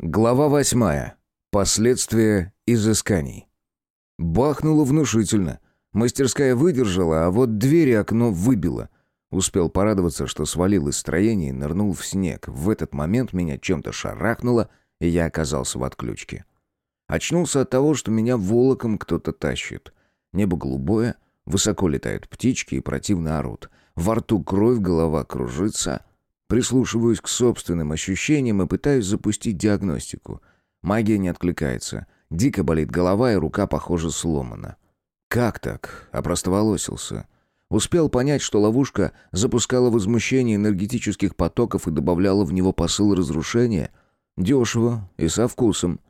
Глава восьмая. Последствия изысканий. Бахнуло внушительно. Мастерская выдержала, а вот дверь и окно выбило. Успел порадоваться, что свалил из строения и нырнул в снег. В этот момент меня чем-то шарахнуло, и я оказался в отключке. Очнулся от того, что меня волоком кто-то тащит. Небо голубое, высоко летают птички и противно орут. Во рту кровь, голова кружится — Прислушиваюсь к собственным ощущениям и пытаюсь запустить диагностику. Магия не откликается. Дико болит голова, и рука, похоже, сломана. Как так? Опростоволосился. Успел понять, что ловушка запускала возмущение энергетических потоков и добавляла в него посыл разрушения. Дешево и со вкусом.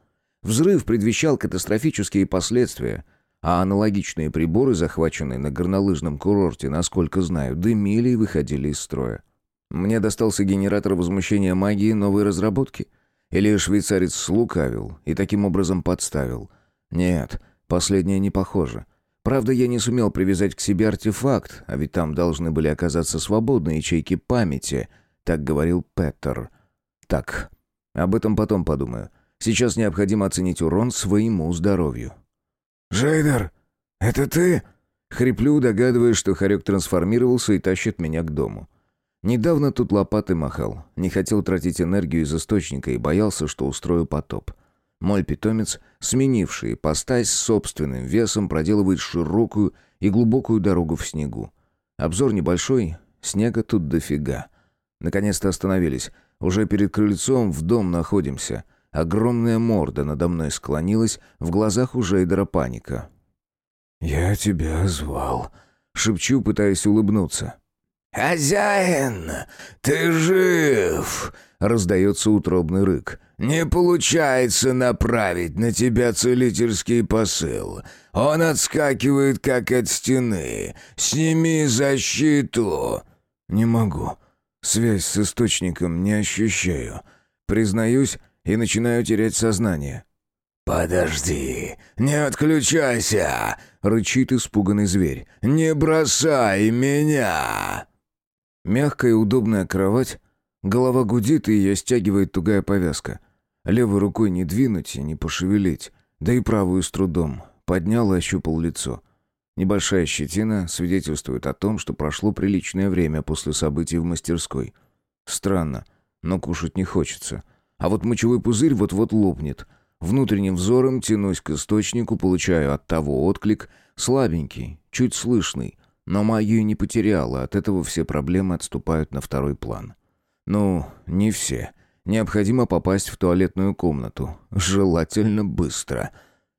Взрыв предвещал катастрофические последствия, а аналогичные приборы, захваченные на горнолыжном курорте, насколько знаю, дымили и выходили из строя. Мне достался генератор возмущения магии новой разработки? Или швейцарец слукавил и таким образом подставил? Нет, последнее не похоже. Правда, я не сумел привязать к себе артефакт, а ведь там должны были оказаться свободные ячейки памяти, так говорил Петер. Так, об этом потом подумаю. Сейчас необходимо оценить урон своему здоровью. «Жейдер, это ты?» Хриплю, догадываясь, что Харек трансформировался и тащит меня к дому. Недавно тут лопатой махал, не хотел тратить энергию из источника и боялся, что устрою потоп. Мой питомец, сменивший постась собственным весом, проделывает широкую и глубокую дорогу в снегу. Обзор небольшой, снега тут дофига. Наконец-то остановились. Уже перед крыльцом в дом находимся. Огромная морда надо мной склонилась, в глазах у Жейдера паника. «Я тебя звал», — шепчу, пытаясь улыбнуться. «Хозяин, ты жив!» — раздается утробный рык. «Не получается направить на тебя целительский посыл. Он отскакивает, как от стены. Сними защиту!» «Не могу. Связь с источником не ощущаю. Признаюсь и начинаю терять сознание». «Подожди, не отключайся!» — рычит испуганный зверь. «Не бросай меня!» Мягкая и удобная кровать, голова гудит и ее стягивает тугая повязка. Левой рукой не двинуть и не пошевелить, да и правую с трудом. Поднял и ощупал лицо. Небольшая щетина свидетельствует о том, что прошло приличное время после событий в мастерской. Странно, но кушать не хочется. А вот мочевой пузырь вот-вот лопнет. Внутренним взором тянусь к источнику, получаю от того отклик, слабенький, чуть слышный, но магию не потеряла, от этого все проблемы отступают на второй план. Ну, не все. Необходимо попасть в туалетную комнату. Желательно быстро.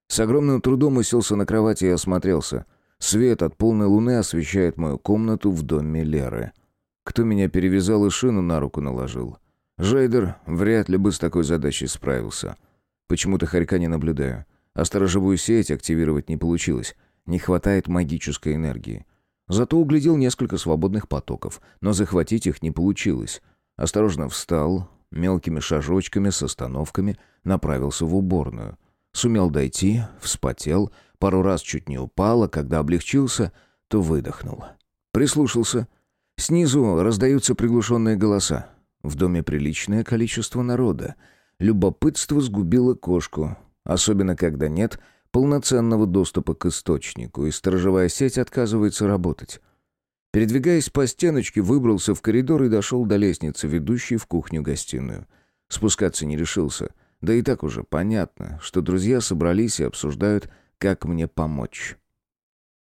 С огромным трудом уселся на кровати и осмотрелся. Свет от полной луны освещает мою комнату в доме Леры. Кто меня перевязал и шину на руку наложил? Жейдер вряд ли бы с такой задачей справился. Почему-то хорька не наблюдаю. А сторожевую сеть активировать не получилось. Не хватает магической энергии. Зато углядел несколько свободных потоков, но захватить их не получилось. Осторожно встал, мелкими шажочками с остановками направился в уборную. Сумел дойти, вспотел, пару раз чуть не упал, а когда облегчился, то выдохнул. Прислушался. Снизу раздаются приглушенные голоса. В доме приличное количество народа. Любопытство сгубило кошку, особенно когда нет полноценного доступа к источнику, и сторожевая сеть отказывается работать. Передвигаясь по стеночке, выбрался в коридор и дошел до лестницы, ведущей в кухню-гостиную. Спускаться не решился. Да и так уже понятно, что друзья собрались и обсуждают, как мне помочь.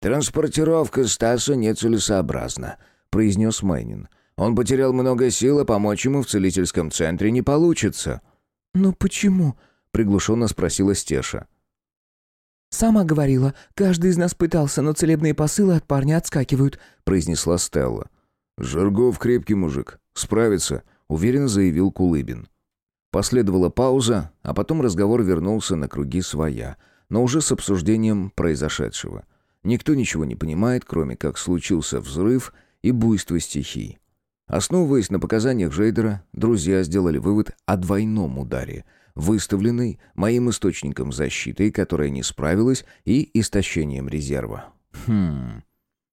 «Транспортировка Стаса нецелесообразна», — произнес Майнин. «Он потерял много сил, а помочь ему в целительском центре не получится». «Но почему?» — приглушенно спросила Стеша. «Сама говорила, каждый из нас пытался, но целебные посылы от парня отскакивают», — произнесла Стелла. «Жиргов крепкий мужик. Справится», — уверенно заявил Кулыбин. Последовала пауза, а потом разговор вернулся на круги своя, но уже с обсуждением произошедшего. Никто ничего не понимает, кроме как случился взрыв и буйство стихий. Основываясь на показаниях Жейдера, друзья сделали вывод о двойном ударе — выставленной моим источником защиты, которая не справилась, и истощением резерва. Хм.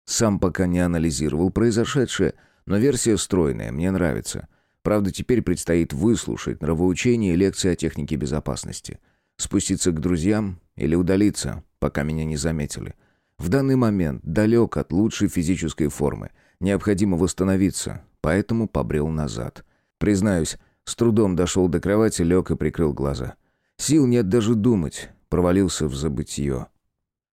Сам пока не анализировал произошедшее, но версия стройная, мне нравится. Правда, теперь предстоит выслушать нравоучение и лекции о технике безопасности. Спуститься к друзьям или удалиться, пока меня не заметили. В данный момент далек от лучшей физической формы. Необходимо восстановиться, поэтому побрел назад. Признаюсь, с трудом дошел до кровати, лег и прикрыл глаза. Сил нет даже думать, провалился в забытье.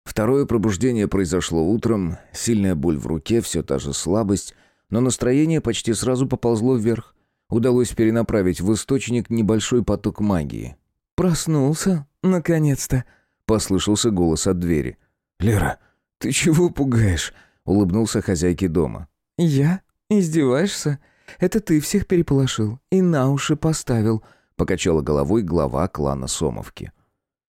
Второе пробуждение произошло утром, сильная боль в руке, все та же слабость, но настроение почти сразу поползло вверх. Удалось перенаправить в источник небольшой поток магии. «Проснулся? Наконец-то!» — послышался голос от двери. «Лера, ты чего пугаешь?» — улыбнулся хозяйке дома. «Я? Издеваешься? Это ты всех переполошил и на уши поставил», — покачала головой глава клана Сомовки.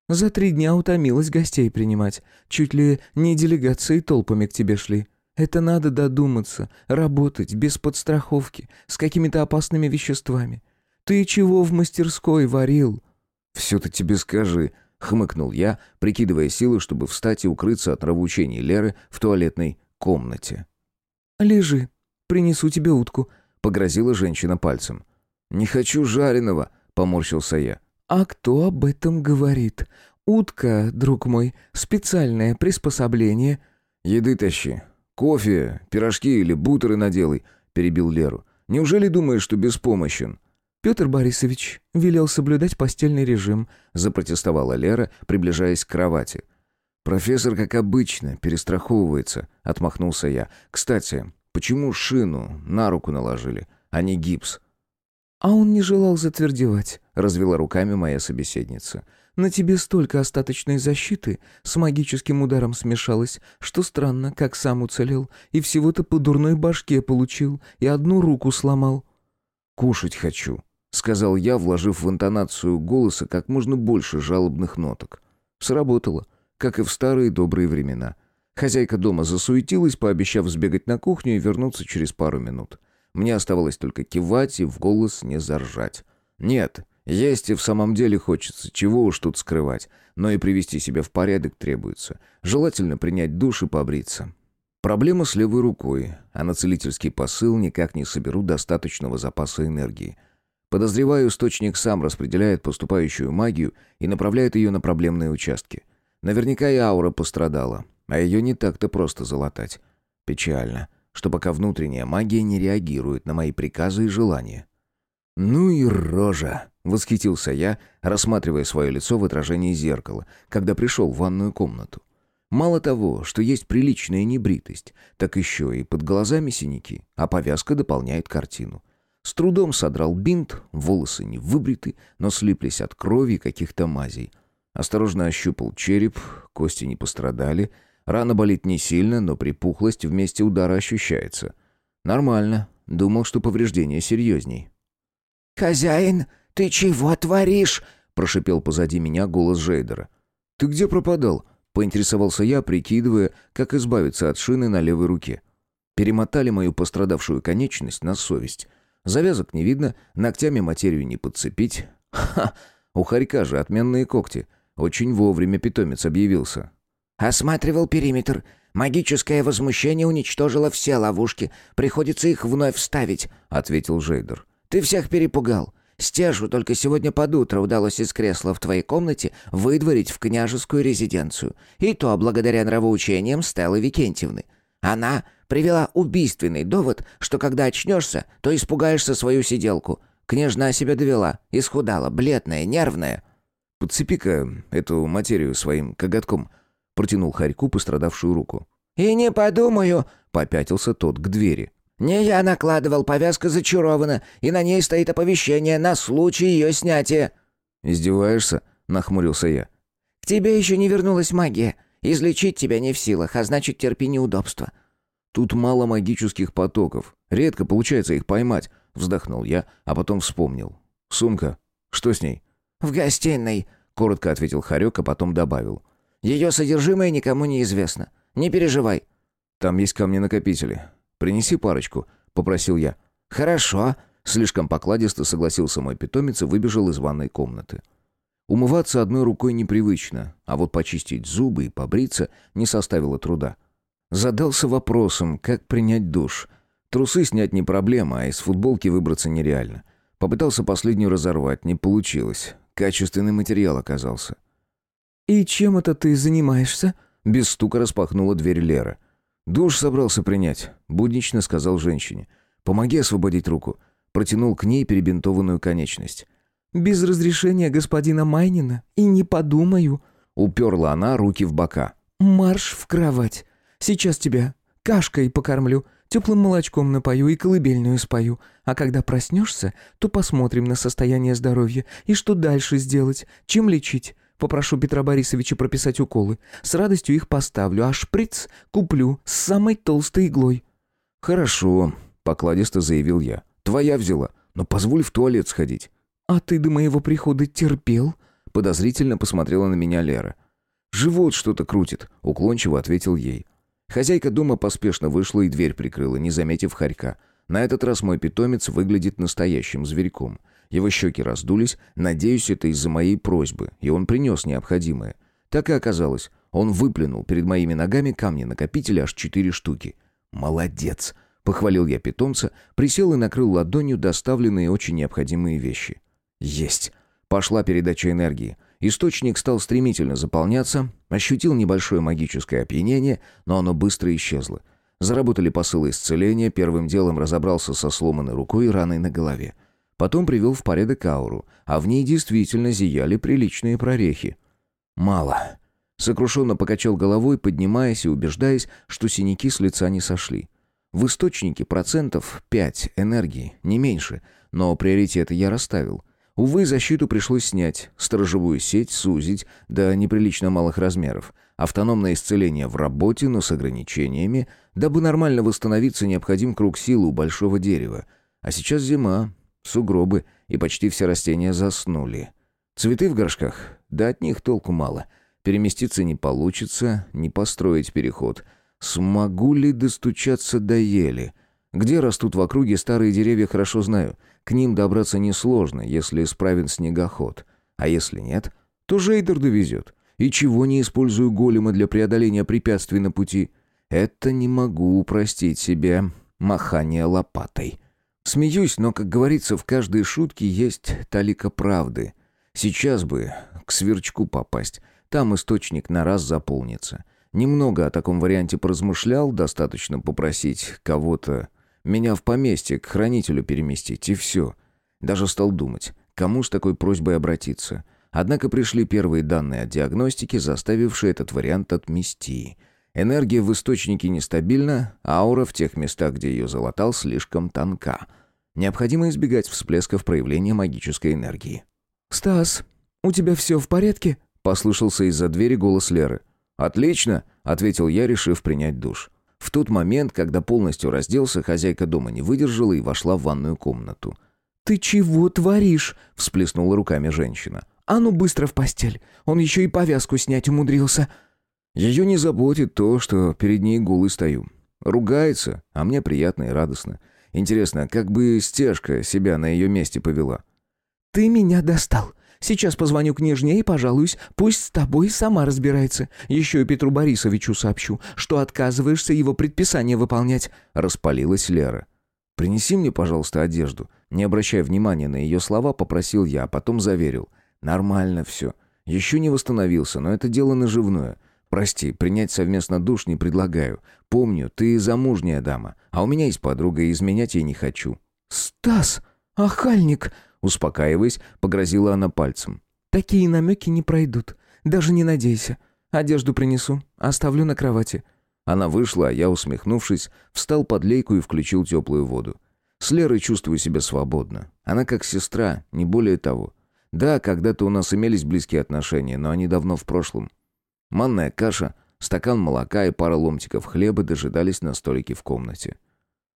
За три дня утомилась гостей принимать. Чуть ли не делегации толпами к тебе шли. Это надо додуматься, работать без подстраховки, с какими-то опасными веществами. Ты чего в мастерской варил?» «Все-то тебе скажи», — хмыкнул я, прикидывая силы, чтобы встать и укрыться от нравоучений Леры в туалетной комнате. «Лежи, принесу тебе утку», — погрозила женщина пальцем. «Не хочу жареного», — поморщился я. «А кто об этом говорит? Утка, друг мой, специальное приспособление». «Еды тащи. Кофе, пирожки или бутеры наделай», — перебил Леру. «Неужели думаешь, что беспомощен?» «Петр Борисович велел соблюдать постельный режим», — запротестовала Лера, приближаясь к кровати. «Профессор, как обычно, перестраховывается», — отмахнулся я. «Кстати, почему шину на руку наложили, а не гипс?» «А он не желал затвердевать», — развела руками моя собеседница. «На тебе столько остаточной защиты с магическим ударом смешалось, что странно, как сам уцелел, и всего-то по дурной башке получил, и одну руку сломал». «Кушать хочу», — сказал я, вложив в интонацию голоса как можно больше жалобных ноток. Сработало, как и в старые добрые времена. Хозяйка дома засуетилась, пообещав сбегать на кухню и вернуться через пару минут. Мне оставалось только кивать и в голос не заржать. Нет, есть и в самом деле хочется, чего уж тут скрывать, но и привести себя в порядок требуется. Желательно принять душ и побриться. Проблема с левой рукой, а на целительский посыл никак не соберу достаточного запаса энергии. Подозреваю, источник сам распределяет поступающую магию и направляет ее на проблемные участки. Наверняка и аура пострадала, а ее не так-то просто залатать. Печально что пока внутренняя магия не реагирует на мои приказы и желания. «Ну и рожа!» — восхитился я, рассматривая свое лицо в отражении зеркала, когда пришел в ванную комнату. Мало того, что есть приличная небритость, так еще и под глазами синяки, а повязка дополняет картину. С трудом содрал бинт, волосы не выбриты, но слиплись от крови каких-то мазей. Осторожно ощупал череп, кости не пострадали — Рана болит не сильно, но припухлость вместе удара ощущается. Нормально. Думал, что повреждение серьезней. «Хозяин, ты чего творишь?» – прошипел позади меня голос Жейдера. «Ты где пропадал?» – поинтересовался я, прикидывая, как избавиться от шины на левой руке. Перемотали мою пострадавшую конечность на совесть. Завязок не видно, ногтями материю не подцепить. Ха! У хорька же отменные когти. Очень вовремя питомец объявился. «Осматривал периметр. Магическое возмущение уничтожило все ловушки. Приходится их вновь вставить», — ответил Жейдер. «Ты всех перепугал. Стежу только сегодня под утро удалось из кресла в твоей комнате выдворить в княжескую резиденцию. И то благодаря нравоучениям Стеллы Викентьевны. Она привела убийственный довод, что когда очнешься, то испугаешься свою сиделку. Княжна себя довела, исхудала, бледная, нервная». «Подцепи-ка эту материю своим коготком», Протянул Харьку пострадавшую руку. «И не подумаю», — попятился тот к двери. «Не я накладывал, повязка зачарована, и на ней стоит оповещение на случай ее снятия». «Издеваешься?» — нахмурился я. «К тебе еще не вернулась магия. Излечить тебя не в силах, а значит, терпи неудобства». «Тут мало магических потоков. Редко получается их поймать», — вздохнул я, а потом вспомнил. «Сумка. Что с ней?» «В гостиной», — коротко ответил Харек, а потом добавил. Ее содержимое никому не известно. Не переживай». «Там есть камни-накопители. Принеси парочку», — попросил я. «Хорошо», — слишком покладисто согласился мой питомец и выбежал из ванной комнаты. Умываться одной рукой непривычно, а вот почистить зубы и побриться не составило труда. Задался вопросом, как принять душ. Трусы снять не проблема, а из футболки выбраться нереально. Попытался последнюю разорвать, не получилось. Качественный материал оказался. «И чем это ты занимаешься?» Без стука распахнула дверь Лера. «Душ собрался принять», — буднично сказал женщине. «Помоги освободить руку». Протянул к ней перебинтованную конечность. «Без разрешения господина Майнина и не подумаю», — уперла она руки в бока. «Марш в кровать. Сейчас тебя кашкой покормлю, теплым молочком напою и колыбельную спою. А когда проснешься, то посмотрим на состояние здоровья и что дальше сделать, чем лечить. Попрошу Петра Борисовича прописать уколы. С радостью их поставлю, а шприц куплю с самой толстой иглой». «Хорошо», — покладисто заявил я. «Твоя взяла, но позволь в туалет сходить». «А ты до моего прихода терпел?» Подозрительно посмотрела на меня Лера. «Живот что-то крутит», — уклончиво ответил ей. Хозяйка дома поспешно вышла и дверь прикрыла, не заметив хорька. На этот раз мой питомец выглядит настоящим зверьком. Его щеки раздулись, надеюсь, это из-за моей просьбы, и он принес необходимое. Так и оказалось. Он выплюнул перед моими ногами камни-накопители аж четыре штуки. «Молодец!» — похвалил я питомца, присел и накрыл ладонью доставленные очень необходимые вещи. «Есть!» Пошла передача энергии. Источник стал стремительно заполняться, ощутил небольшое магическое опьянение, но оно быстро исчезло. Заработали посылы исцеления, первым делом разобрался со сломанной рукой и раной на голове. Потом привел в порядок ауру, а в ней действительно зияли приличные прорехи. «Мало». Сокрушенно покачал головой, поднимаясь и убеждаясь, что синяки с лица не сошли. В источнике процентов 5 энергии, не меньше, но приоритеты я расставил. Увы, защиту пришлось снять, сторожевую сеть сузить до неприлично малых размеров. Автономное исцеление в работе, но с ограничениями. Дабы нормально восстановиться, необходим круг силы у большого дерева. А сейчас зима, сугробы, и почти все растения заснули. Цветы в горшках? Да от них толку мало. Переместиться не получится, не построить переход. Смогу ли достучаться до ели? Где растут в округе старые деревья, хорошо знаю. К ним добраться несложно, если исправен снегоход. А если нет, то Жейдер довезет. И чего не использую голема для преодоления препятствий на пути? Это не могу упростить себе махание лопатой. Смеюсь, но, как говорится, в каждой шутке есть талика правды. Сейчас бы к сверчку попасть. Там источник на раз заполнится. Немного о таком варианте поразмышлял, достаточно попросить кого-то меня в поместье к хранителю переместить, и все. Даже стал думать, кому с такой просьбой обратиться. Однако пришли первые данные от диагностики, заставившие этот вариант отмести. Энергия в источнике нестабильна, аура в тех местах, где ее залатал, слишком тонка. Необходимо избегать всплесков проявления магической энергии. «Стас, у тебя все в порядке?» — послышался из-за двери голос Леры. «Отлично», — ответил я, решив принять душ. В тот момент, когда полностью разделся, хозяйка дома не выдержала и вошла в ванную комнату. «Ты чего творишь?» — всплеснула руками женщина. «А ну быстро в постель! Он еще и повязку снять умудрился!» Ее не заботит то, что перед ней голый стою. Ругается, а мне приятно и радостно. Интересно, как бы стежка себя на ее месте повела? «Ты меня достал! Сейчас позвоню княжне и пожалуюсь. Пусть с тобой сама разбирается. Еще и Петру Борисовичу сообщу, что отказываешься его предписание выполнять». Распалилась Лера. «Принеси мне, пожалуйста, одежду». Не обращая внимания на ее слова, попросил я, а потом заверил. «Нормально все. Еще не восстановился, но это дело наживное. Прости, принять совместно душ не предлагаю. Помню, ты замужняя дама, а у меня есть подруга, и изменять ей не хочу». «Стас, охальник!» Успокаиваясь, погрозила она пальцем. «Такие намеки не пройдут. Даже не надейся. Одежду принесу. Оставлю на кровати». Она вышла, а я, усмехнувшись, встал под лейку и включил теплую воду. С Лерой чувствую себя свободно. Она как сестра, не более того. Да, когда-то у нас имелись близкие отношения, но они давно в прошлом. Манная каша, стакан молока и пара ломтиков хлеба дожидались на столике в комнате.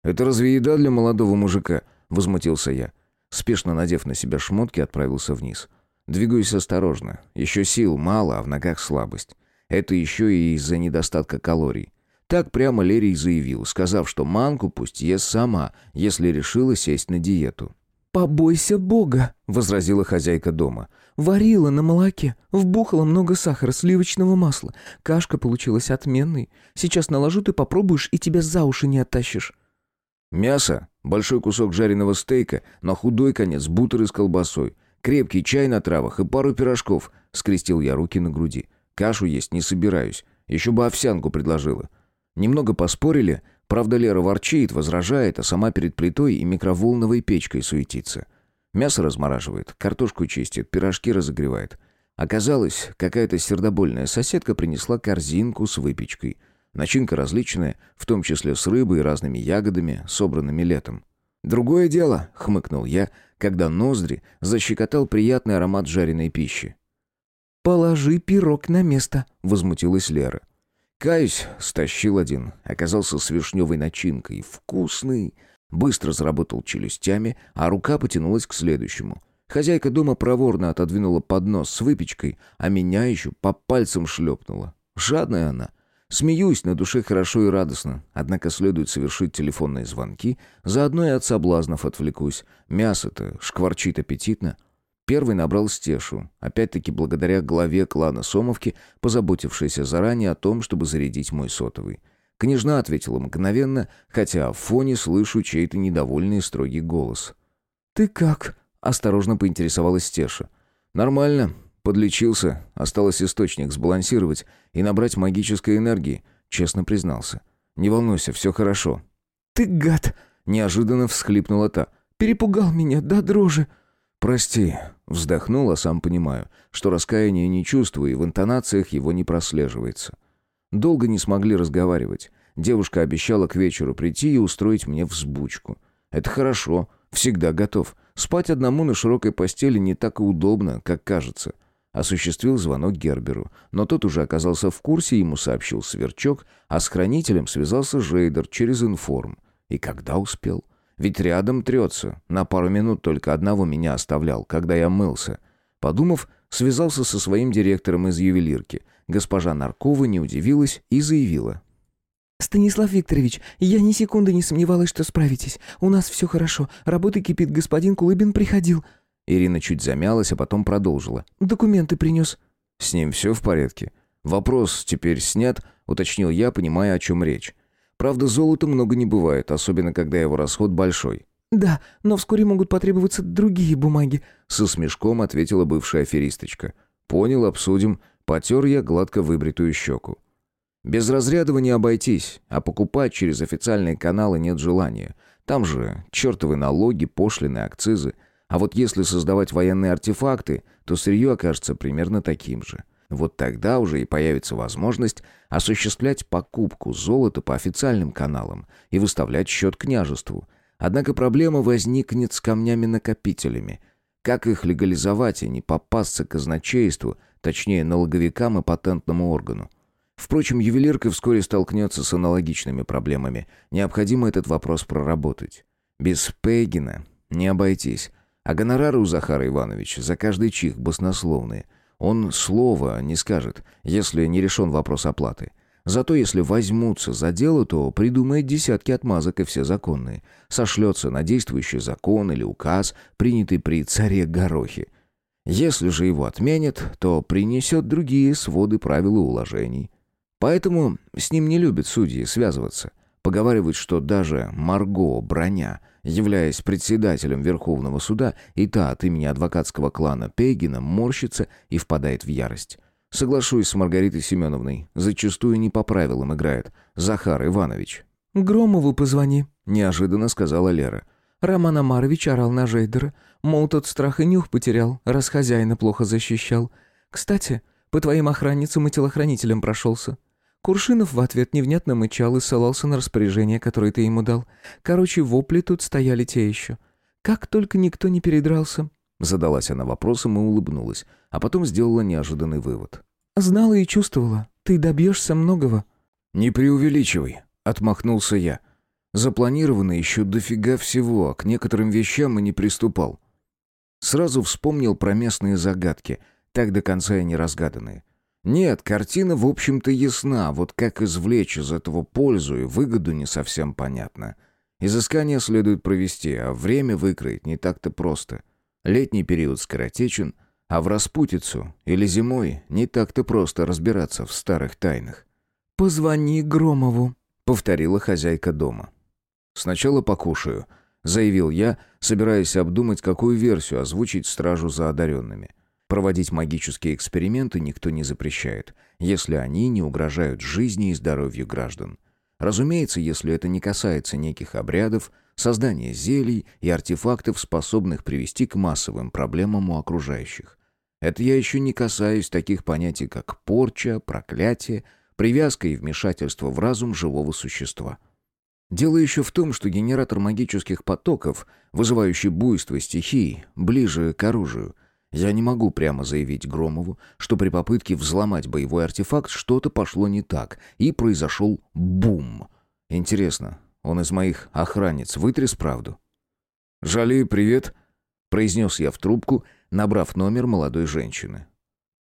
«Это разве еда для молодого мужика?» — возмутился я. Спешно надев на себя шмотки, отправился вниз. Двигаюсь осторожно. Еще сил мало, а в ногах слабость. Это еще и из-за недостатка калорий. Так прямо Лерий заявил, сказав, что манку пусть ест сама, если решила сесть на диету. «Побойся Бога», — возразила хозяйка дома. «Варила на молоке, вбухала много сахара, сливочного масла. Кашка получилась отменной. Сейчас наложу, ты попробуешь, и тебя за уши не оттащишь». «Мясо?» Большой кусок жареного стейка, на худой конец бутеры с колбасой, крепкий чай на травах и пару пирожков. Скрестил я руки на груди. Кашу есть не собираюсь. Еще бы овсянку предложила. Немного поспорили. Правда, Лера ворчит, возражает, а сама перед плитой и микроволновой печкой суетится. Мясо размораживает, картошку чистит, пирожки разогревает. Оказалось, какая-то сердобольная соседка принесла корзинку с выпечкой. Начинка различная, в том числе с рыбой и разными ягодами, собранными летом. «Другое дело», — хмыкнул я, когда ноздри защекотал приятный аромат жареной пищи. «Положи пирог на место», — возмутилась Лера. Каюсь, стащил один, оказался с вишневой начинкой, вкусный. Быстро заработал челюстями, а рука потянулась к следующему. Хозяйка дома проворно отодвинула поднос с выпечкой, а меня еще по пальцам шлепнула. Жадная она. Смеюсь, на душе хорошо и радостно. Однако следует совершить телефонные звонки, заодно и от соблазнов отвлекусь. Мясо-то шкварчит аппетитно. Первый набрал Стешу, опять-таки благодаря главе клана Сомовки, позаботившейся заранее о том, чтобы зарядить мой сотовый. Княжна ответила мгновенно, хотя в фоне слышу чей-то недовольный строгий голос. «Ты как?» Осторожно поинтересовалась Стеша. «Нормально. Подлечился. Осталось источник сбалансировать и набрать магической энергии», честно признался. «Не волнуйся, все хорошо». «Ты гад!» Неожиданно всхлипнула та. «Перепугал меня до дрожи». «Прости», — вздохнула, сам понимаю, что раскаяния не чувствую и в интонациях его не прослеживается. Долго не смогли разговаривать. Девушка обещала к вечеру прийти и устроить мне взбучку. Это хорошо, всегда готов. Спать одному на широкой постели не так и удобно, как кажется. Осуществил звонок Герберу, но тот уже оказался в курсе, ему сообщил Сверчок, а с хранителем связался Жейдер через информ. И когда успел? Ведь рядом трется. На пару минут только одного меня оставлял, когда я мылся. Подумав, связался со своим директором из ювелирки. Госпожа Наркова не удивилась и заявила. «Станислав Викторович, я ни секунды не сомневалась, что справитесь. У нас все хорошо. Работа кипит, господин Кулыбин приходил». Ирина чуть замялась, а потом продолжила. «Документы принес». «С ним все в порядке. Вопрос теперь снят», — уточнил я, понимая, о чем речь. «Правда, золота много не бывает, особенно когда его расход большой». «Да, но вскоре могут потребоваться другие бумаги», — со смешком ответила бывшая аферисточка. «Понял, обсудим». Потер я гладко выбритую щеку. Без разрядова не обойтись, а покупать через официальные каналы нет желания. Там же чертовы налоги, пошлины, акцизы. А вот если создавать военные артефакты, то сырье окажется примерно таким же. Вот тогда уже и появится возможность осуществлять покупку золота по официальным каналам и выставлять счет княжеству. Однако проблема возникнет с камнями-накопителями. Как их легализовать и не попасться казначейству, точнее налоговикам и патентному органу? Впрочем, ювелирка вскоре столкнется с аналогичными проблемами. Необходимо этот вопрос проработать. Без Пегина не обойтись. А гонорары у Захара Ивановича за каждый чих баснословные. Он слова не скажет, если не решен вопрос оплаты. Зато если возьмутся за дело, то придумает десятки отмазок и все законные. Сошлется на действующий закон или указ, принятый при царе Горохе. Если же его отменят, то принесет другие своды правил и уложений. Поэтому с ним не любят судьи связываться. Поговаривают, что даже Марго Броня, являясь председателем Верховного суда, и та от имени адвокатского клана Пегина морщится и впадает в ярость. Соглашусь с Маргаритой Семеновной. Зачастую не по правилам играет. Захар Иванович. «Громову позвони», — неожиданно сказала Лера. Роман Амарович орал на Жейдера. Мол, тот страх и нюх потерял, раз хозяина плохо защищал. Кстати, по твоим охранницам и телохранителям прошелся. Куршинов в ответ невнятно мычал и ссылался на распоряжение, которое ты ему дал. Короче, вопли тут стояли те еще. Как только никто не передрался. Задалась она вопросом и улыбнулась, а потом сделала неожиданный вывод. «Знала и чувствовала. Ты добьешься многого». «Не преувеличивай», — отмахнулся я. «Запланировано еще дофига всего, а к некоторым вещам и не приступал». Сразу вспомнил про местные загадки, так до конца и не разгаданные. Нет, картина, в общем-то, ясна, вот как извлечь из этого пользу и выгоду не совсем понятно. Изыскание следует провести, а время выкроить не так-то просто. Летний период скоротечен, а в распутицу или зимой не так-то просто разбираться в старых тайнах. «Позвони Громову», — повторила хозяйка дома. «Сначала покушаю». заявил я, собираясь обдумать, какую версию озвучить стражу за одаренными. Проводить магические эксперименты никто не запрещает, если они не угрожают жизни и здоровью граждан. Разумеется, если это не касается неких обрядов, создания зелий и артефактов, способных привести к массовым проблемам у окружающих. Это я еще не касаюсь таких понятий, как порча, проклятие, привязка и вмешательство в разум живого существа. Дело еще в том, что генератор магических потоков, вызывающий буйство стихий, ближе к оружию. Я не могу прямо заявить Громову, что при попытке взломать боевой артефакт что-то пошло не так, и произошел бум. Интересно, он из моих охранниц вытряс правду? «Жали, привет!» — произнес я в трубку, набрав номер молодой женщины.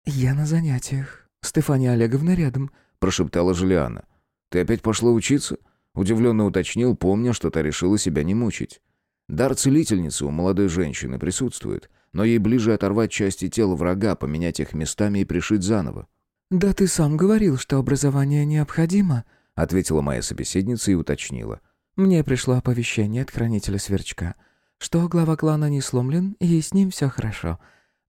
«Я на занятиях. Стефания Олеговна рядом», — прошептала Жулиана. «Ты опять пошла учиться?» Удивленно уточнил, помня, что та решила себя не мучить. Дар целительницы у молодой женщины присутствует, но ей ближе оторвать части тела врага, поменять их местами и пришить заново. «Да ты сам говорил, что образование необходимо», — ответила моя собеседница и уточнила. «Мне пришло оповещение от хранителя сверчка, что глава клана не сломлен, и с ним все хорошо.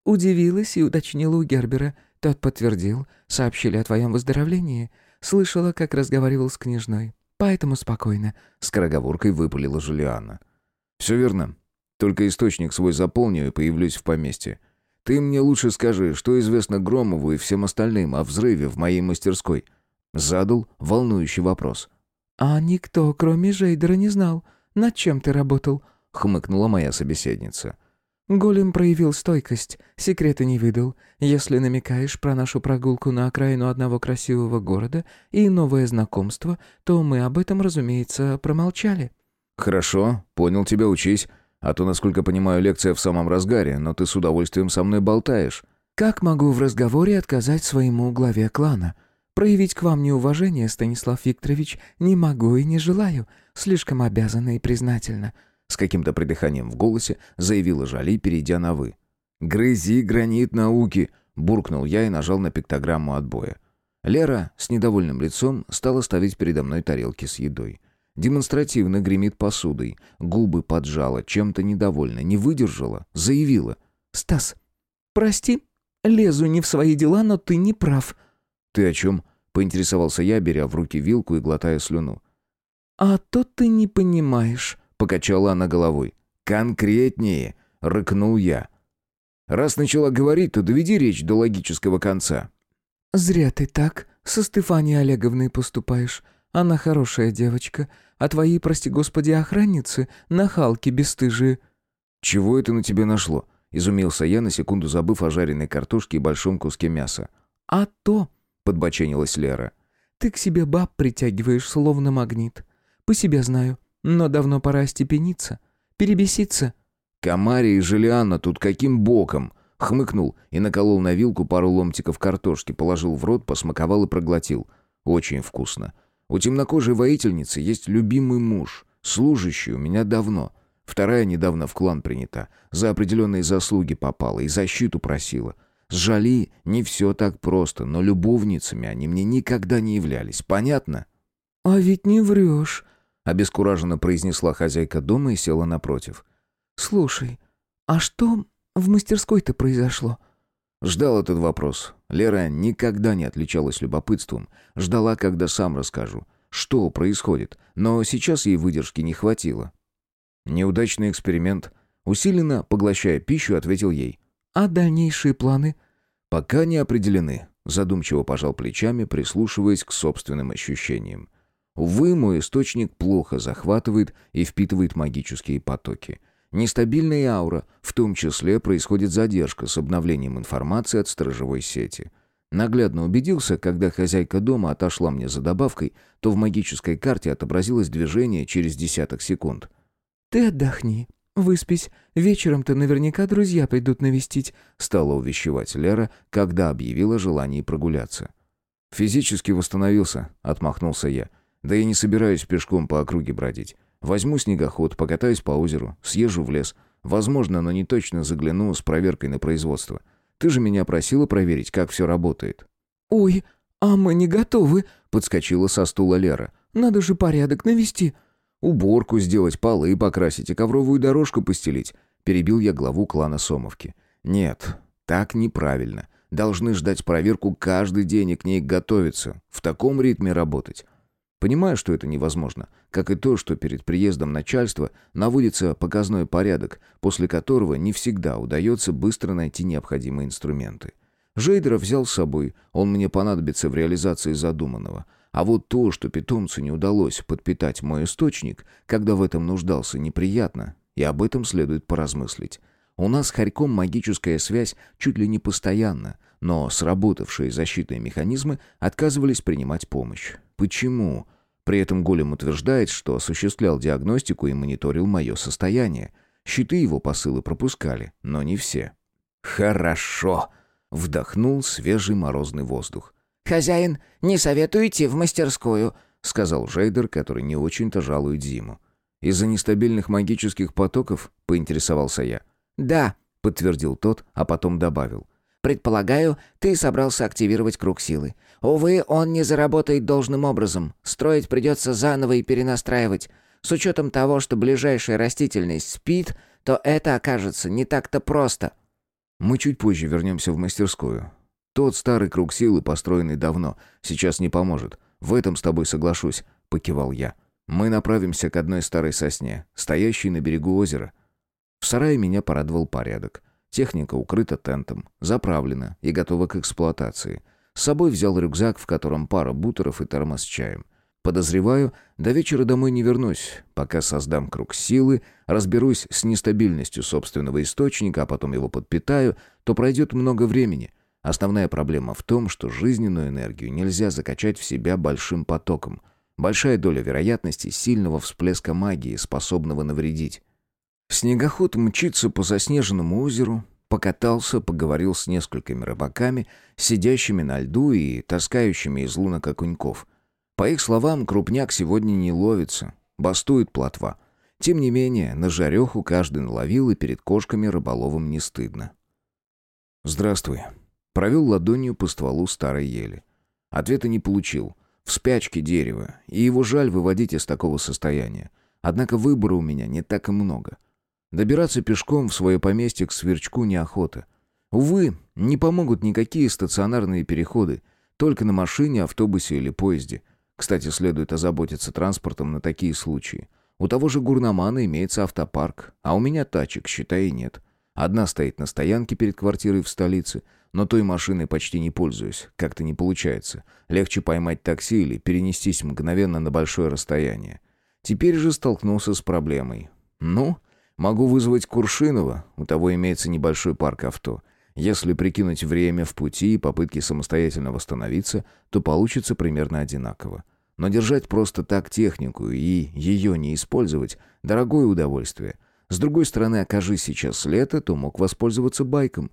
Удивилась и уточнила у Гербера. Тот подтвердил, сообщили о твоем выздоровлении. Слышала, как разговаривал с княжной. Поэтому спокойно», — скороговоркой выпалила Жулиана. «Все верно. Только источник свой заполню и появлюсь в поместье. Ты мне лучше скажи, что известно Громову и всем остальным о взрыве в моей мастерской?» Задал волнующий вопрос. «А никто, кроме Жейдера, не знал, над чем ты работал», — хмыкнула моя собеседница. Голем проявил стойкость, секреты не выдал. Если намекаешь про нашу прогулку на окраину одного красивого города и новое знакомство, то мы об этом, разумеется, промолчали». «Хорошо, понял тебя, учись. А то, насколько понимаю, лекция в самом разгаре, но ты с удовольствием со мной болтаешь». «Как могу в разговоре отказать своему главе клана? Проявить к вам неуважение, Станислав Викторович, не могу и не желаю. Слишком обязана и признательна. С каким-то придыханием в голосе заявила Жали, перейдя на «вы». «Грызи гранит науки!» — буркнул я и нажал на пиктограмму отбоя. Лера с недовольным лицом стала ставить передо мной тарелки с едой. Демонстративно гремит посудой, губы поджала, чем-то недовольна, не выдержала, заявила. «Стас, прости, лезу не в свои дела, но ты не прав». «Ты о чем?» — поинтересовался я, беря в руки вилку и глотая слюну. «А то ты не понимаешь», Покачала она головой. «Конкретнее!» — рыкнул я. «Раз начала говорить, то доведи речь до логического конца». «Зря ты так со Стефанией Олеговной поступаешь. Она хорошая девочка, а твои, прости господи, охранницы — нахалки бесстыжие». «Чего это на тебе нашло?» — изумился я, на секунду забыв о жареной картошке и большом куске мяса. «А то!» — подбоченилась Лера. «Ты к себе баб притягиваешь, словно магнит. По себе знаю. Но давно пора остепениться, перебеситься». «Камария и Желианна тут каким боком?» Хмыкнул и наколол на вилку пару ломтиков картошки, положил в рот, посмаковал и проглотил. Очень вкусно. У темнокожей воительницы есть любимый муж, служащий у меня давно. Вторая недавно в клан принята. За определенные заслуги попала и защиту просила. С Жали не все так просто, но любовницами они мне никогда не являлись. Понятно? «А ведь не врешь», обескураженно произнесла хозяйка дома и села напротив. «Слушай, а что в мастерской-то произошло?» Ждал этот вопрос. Лера никогда не отличалась любопытством. Ждала, когда сам расскажу, что происходит, но сейчас ей выдержки не хватило. Неудачный эксперимент. Усиленно, поглощая пищу, ответил ей. «А дальнейшие планы?» «Пока не определены», задумчиво пожал плечами, прислушиваясь к собственным ощущениям. Увы, мой источник плохо захватывает и впитывает магические потоки. Нестабильная аура, в том числе происходит задержка с обновлением информации от сторожевой сети. Наглядно убедился, когда хозяйка дома отошла мне за добавкой, то в магической карте отобразилось движение через десяток секунд. «Ты отдохни, выспись. Вечером-то наверняка друзья придут навестить», стала увещевать Лера, когда объявила желание прогуляться. «Физически восстановился», — отмахнулся я. Да я не собираюсь пешком по округе бродить. Возьму снегоход, покатаюсь по озеру, съезжу в лес. Возможно, но не точно загляну с проверкой на производство. Ты же меня просила проверить, как все работает». «Ой, а мы не готовы», — подскочила со стула Лера. «Надо же порядок навести». Уборку сделать, полы покрасить и ковровую дорожку постелить. Перебил я главу клана Сомовки. Нет, так неправильно. Должны ждать проверку каждый день и к ней готовиться. В таком ритме работать. Понимаю, что это невозможно, как и то, что перед приездом начальства наводится показной порядок, после которого не всегда удается быстро найти необходимые инструменты. Жейдера взял с собой, он мне понадобится в реализации задуманного. А вот то, что питомцу не удалось подпитать мой источник, когда в этом нуждался, неприятно, и об этом следует поразмыслить. У нас с Харьком магическая связь чуть ли не постоянна, но сработавшие защитные механизмы отказывались принимать помощь. Почему? При этом Голем утверждает, что осуществлял диагностику и мониторил мое состояние. Щиты его посылы пропускали, но не все. «Хорошо!» — вдохнул свежий морозный воздух. «Хозяин, не советую идти в мастерскую», — сказал Жейдер, который не очень-то жалует зиму. «Из-за нестабильных магических потоков?» — поинтересовался я. «Да», — подтвердил тот, а потом добавил. «Предполагаю, ты собрался активировать круг силы. Увы, он не заработает должным образом. Строить придется заново и перенастраивать. С учетом того, что ближайшая растительность спит, то это окажется не так-то просто». «Мы чуть позже вернемся в мастерскую. Тот старый круг силы, построенный давно, сейчас не поможет. В этом с тобой соглашусь», — покивал я. «Мы направимся к одной старой сосне, стоящей на берегу озера. В сарае меня порадовал порядок. Техника укрыта тентом, заправлена и готова к эксплуатации. С собой взял рюкзак, в котором пара бутеров и термос с чаем. Подозреваю, до вечера домой не вернусь, пока создам круг силы, разберусь с нестабильностью собственного источника, а потом его подпитаю, то пройдет много времени. Основная проблема в том, что жизненную энергию нельзя закачать в себя большим потоком. Большая доля вероятности сильного всплеска магии, способного навредить. Снегоход мчится по заснеженному озеру, покатался, поговорил с несколькими рыбаками, сидящими на льду и таскающими из лунок окуньков. По их словам, крупняк сегодня не ловится, бастует плотва. Тем не менее, на жареху каждый наловил, и перед кошками рыболовом не стыдно. «Здравствуй». Провел ладонью по стволу старой ели. Ответа не получил. В спячке дерева, и его жаль выводить из такого состояния. Однако выбора у меня не так и много. Добираться пешком в свое поместье к сверчку неохота. Увы, не помогут никакие стационарные переходы, только на машине, автобусе или поезде. Кстати, следует озаботиться транспортом на такие случаи. У того же гурномана имеется автопарк, а у меня тачек, считай, нет. Одна стоит на стоянке перед квартирой в столице, но той машиной почти не пользуюсь, как-то не получается. Легче поймать такси или перенестись мгновенно на большое расстояние. Теперь же столкнулся с проблемой. Ну, Могу вызвать Куршинова, у того имеется небольшой парк авто. Если прикинуть время в пути и попытки самостоятельно восстановиться, то получится примерно одинаково. Но держать просто так технику и ее не использовать – дорогое удовольствие. С другой стороны, окажись сейчас лето, то мог воспользоваться байком.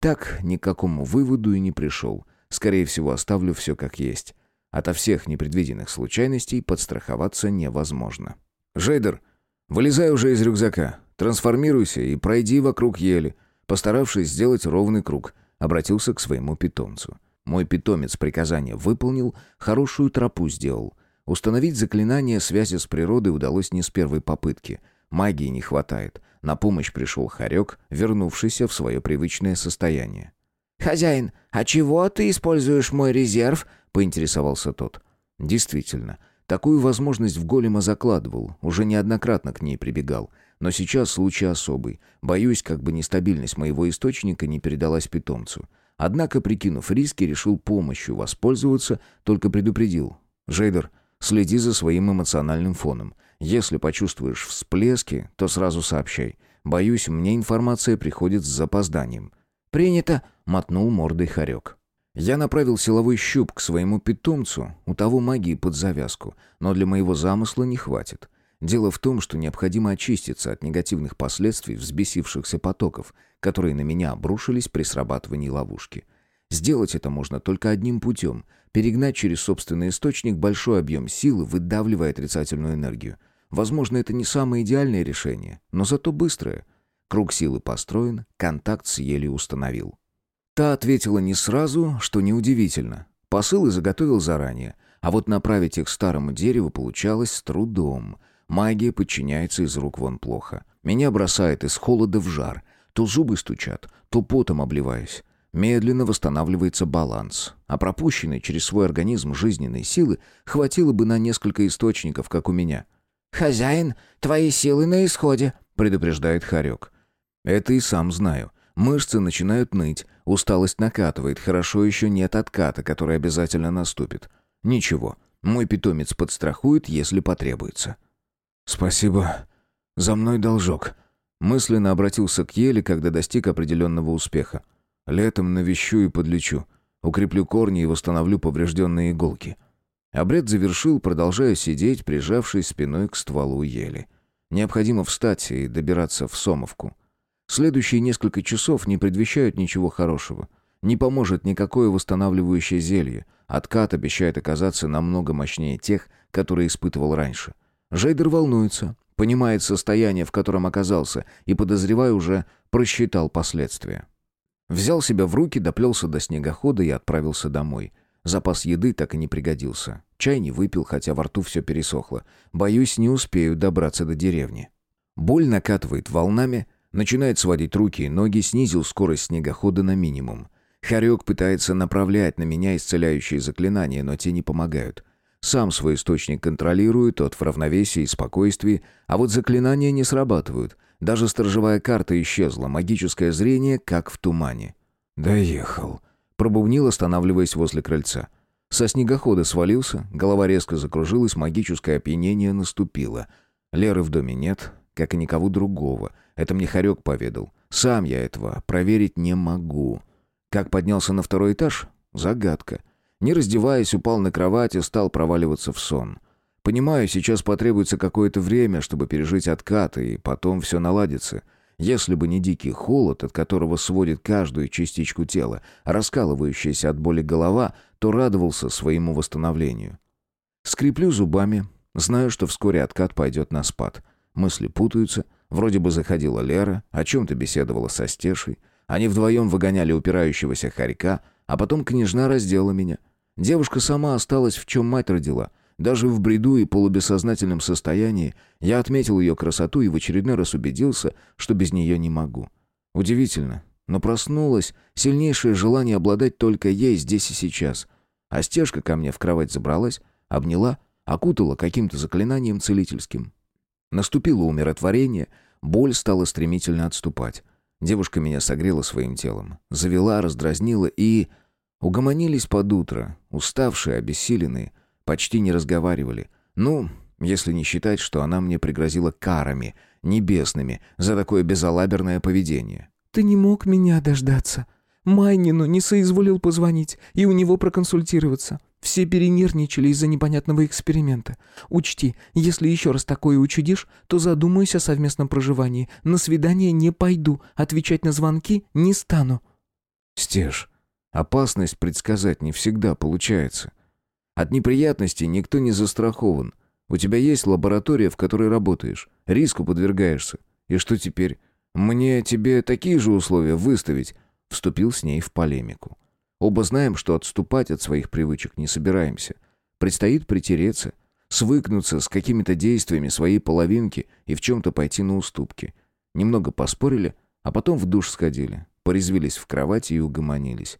Так ни к какому выводу и не пришел. Скорее всего, оставлю все как есть. Ото всех непредвиденных случайностей подстраховаться невозможно. «Жейдер, вылезай уже из рюкзака. Трансформируйся и пройди вокруг ели, постаравшись сделать ровный круг, обратился к своему питомцу. Мой питомец приказание выполнил, хорошую тропу сделал. Установить заклинание связи с природой удалось не с первой попытки. Магии не хватает. На помощь пришел Харек, вернувшийся в свое привычное состояние. «Хозяин, а чего ты используешь мой резерв?» — поинтересовался тот. «Действительно, такую возможность в голема закладывал, уже неоднократно к ней прибегал. Но сейчас случай особый. Боюсь, как бы нестабильность моего источника не передалась питомцу. Однако, прикинув риски, решил помощью воспользоваться, только предупредил. «Жейдер, следи за своим эмоциональным фоном. Если почувствуешь всплески, то сразу сообщай. Боюсь, мне информация приходит с запозданием». «Принято», — мотнул мордой хорек. Я направил силовой щуп к своему питомцу, у того магии под завязку, но для моего замысла не хватит. Дело в том, что необходимо очиститься от негативных последствий взбесившихся потоков, которые на меня обрушились при срабатывании ловушки. Сделать это можно только одним путем – перегнать через собственный источник большой объем силы, выдавливая отрицательную энергию. Возможно, это не самое идеальное решение, но зато быстрое. Круг силы построен, контакт с елью установил. Та ответила не сразу, что неудивительно. Посылы заготовил заранее, а вот направить их старому дереву получалось с трудом – Магия подчиняется из рук вон плохо. Меня бросает из холода в жар. То зубы стучат, то потом обливаюсь. Медленно восстанавливается баланс, а пропущенной через свой организм жизненной силы хватило бы на несколько источников, как у меня. «Хозяин, твои силы на исходе», — предупреждает Харек. «Это и сам знаю. Мышцы начинают ныть, усталость накатывает, хорошо еще нет отката, который обязательно наступит. Ничего, мой питомец подстрахует, если потребуется». «Спасибо. За мной должок». Мысленно обратился к Еле, когда достиг определенного успеха. «Летом навещу и подлечу. Укреплю корни и восстановлю поврежденные иголки». Обряд завершил, продолжая сидеть, прижавшись спиной к стволу ели. Необходимо встать и добираться в Сомовку. Следующие несколько часов не предвещают ничего хорошего. Не поможет никакое восстанавливающее зелье. Откат обещает оказаться намного мощнее тех, которые испытывал раньше. Жейдер волнуется, понимает состояние, в котором оказался, и, подозревая, уже просчитал последствия. Взял себя в руки, доплелся до снегохода и отправился домой. Запас еды так и не пригодился. Чай не выпил, хотя во рту все пересохло. Боюсь, не успею добраться до деревни. Боль накатывает волнами, начинает сводить руки и ноги, снизил скорость снегохода на минимум. Харек пытается направлять на меня исцеляющие заклинания, но те не помогают. Сам свой источник контролирую, тот в равновесии и спокойствии, а вот заклинания не срабатывают. Даже сторожевая карта исчезла, магическое зрение как в тумане. «Доехал», — пробубнил, останавливаясь возле крыльца. Со снегохода свалился, голова резко закружилась, магическое опьянение наступило. Леры в доме нет, как и никого другого. Это мне Харек поведал. Сам я этого проверить не могу. Как поднялся на второй этаж? Загадка. Не раздеваясь, упал на кровать и стал проваливаться в сон. Понимаю, сейчас потребуется какое-то время, чтобы пережить откат, и потом все наладится. Если бы не дикий холод, от которого сводит каждую частичку тела, раскалывающаяся от боли голова, то радовался своему восстановлению. Скреплю зубами, знаю, что вскоре откат пойдет на спад. Мысли путаются. Вроде бы заходила Лера, о чем-то беседовала со Стешей. Они вдвоем выгоняли упирающегося хорька, а потом княжна раздела меня. Девушка сама осталась, в чем мать родила. Даже в бреду и полубессознательном состоянии я отметил ее красоту и в очередной раз убедился, что без нее не могу. Удивительно, но проснулось сильнейшее желание обладать только ей здесь и сейчас. А стежка ко мне в кровать забралась, обняла, окутала каким-то заклинанием целительским. Наступило умиротворение, боль стала стремительно отступать. Девушка меня согрела своим телом, завела, раздразнила и... Угомонились под утро, уставшие, обессиленные, почти не разговаривали. Ну, если не считать, что она мне пригрозила карами, небесными, за такое безалаберное поведение. «Ты не мог меня дождаться. Майнину не соизволил позвонить и у него проконсультироваться. Все перенервничали из-за непонятного эксперимента. Учти, если еще раз такое учудишь, то задумаюсь о совместном проживании. На свидание не пойду, отвечать на звонки не стану». «Стеж, опасность предсказать не всегда получается. От неприятностей никто не застрахован. У тебя есть лаборатория, в которой работаешь, риску подвергаешься. И что теперь? Мне тебе такие же условия выставить?» Вступил с ней в полемику. Оба знаем, что отступать от своих привычек не собираемся. Предстоит притереться, свыкнуться с какими-то действиями своей половинки и в чем-то пойти на уступки. Немного поспорили, а потом в душ сходили, порезвились в кровати и угомонились.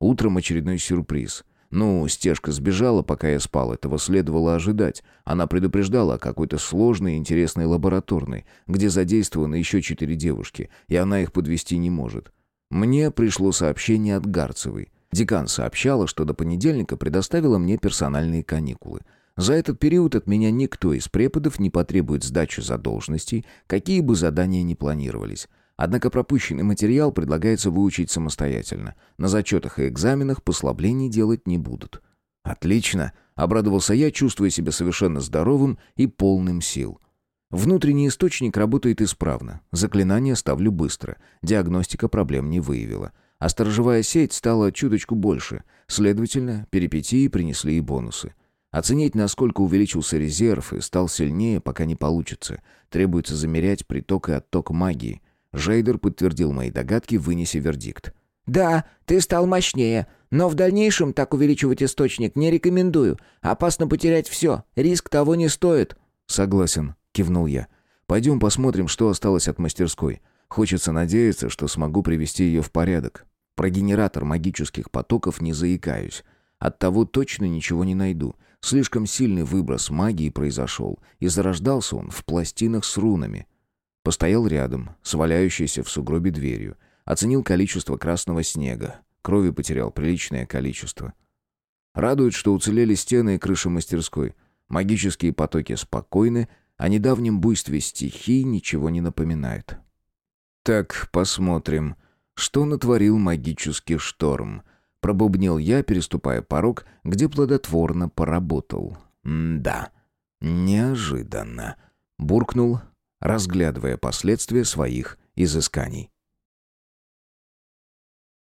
Утром очередной сюрприз. Ну, стежка сбежала, пока я спал, этого следовало ожидать. Она предупреждала о какой-то сложной и интересной лабораторной, где задействованы еще четыре девушки, и она их подвести не может. Мне пришло сообщение от Гарцевой. Декан сообщала, что до понедельника предоставила мне персональные каникулы. За этот период от меня никто из преподов не потребует сдачи задолженностей, какие бы задания ни планировались. Однако пропущенный материал предлагается выучить самостоятельно. На зачетах и экзаменах послаблений делать не будут. «Отлично!» — обрадовался я, чувствуя себя совершенно здоровым и полным сил. Внутренний источник работает исправно. Заклинание ставлю быстро. Диагностика проблем не выявила. А сторожевая сеть стала чуточку больше. Следовательно, перипетии принесли и бонусы. Оценить, насколько увеличился резерв и стал сильнее, пока не получится. Требуется замерять приток и отток магии. Жейдер подтвердил мои догадки, вынеся вердикт. «Да, ты стал мощнее, но в дальнейшем так увеличивать источник не рекомендую. Опасно потерять все, риск того не стоит». «Согласен», — кивнул я. «Пойдем посмотрим, что осталось от мастерской. Хочется надеяться, что смогу привести ее в порядок. Про генератор магических потоков не заикаюсь. От того точно ничего не найду. Слишком сильный выброс магии произошел, и зарождался он в пластинах с рунами. Постоял рядом, с в сугробе дверью. Оценил количество красного снега. Крови потерял приличное количество. Радует, что уцелели стены и крыша мастерской. Магические потоки спокойны, о недавнем буйстве стихий ничего не напоминает. Так, посмотрим, что натворил магический шторм. Пробубнил я, переступая порог, где плодотворно поработал. М-да, неожиданно. Буркнул, разглядывая последствия своих изысканий.